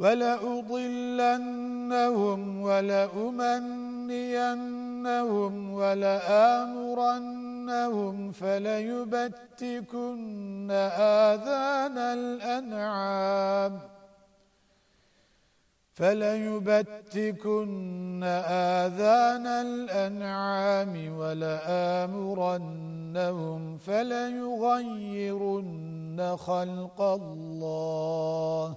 ولأضلنهم ولأمنينهم ولآمرنهم فليبتكن آذان الأنعام فليبتكن آذان الأنعام ولآمرنهم فليغيرن خلق الله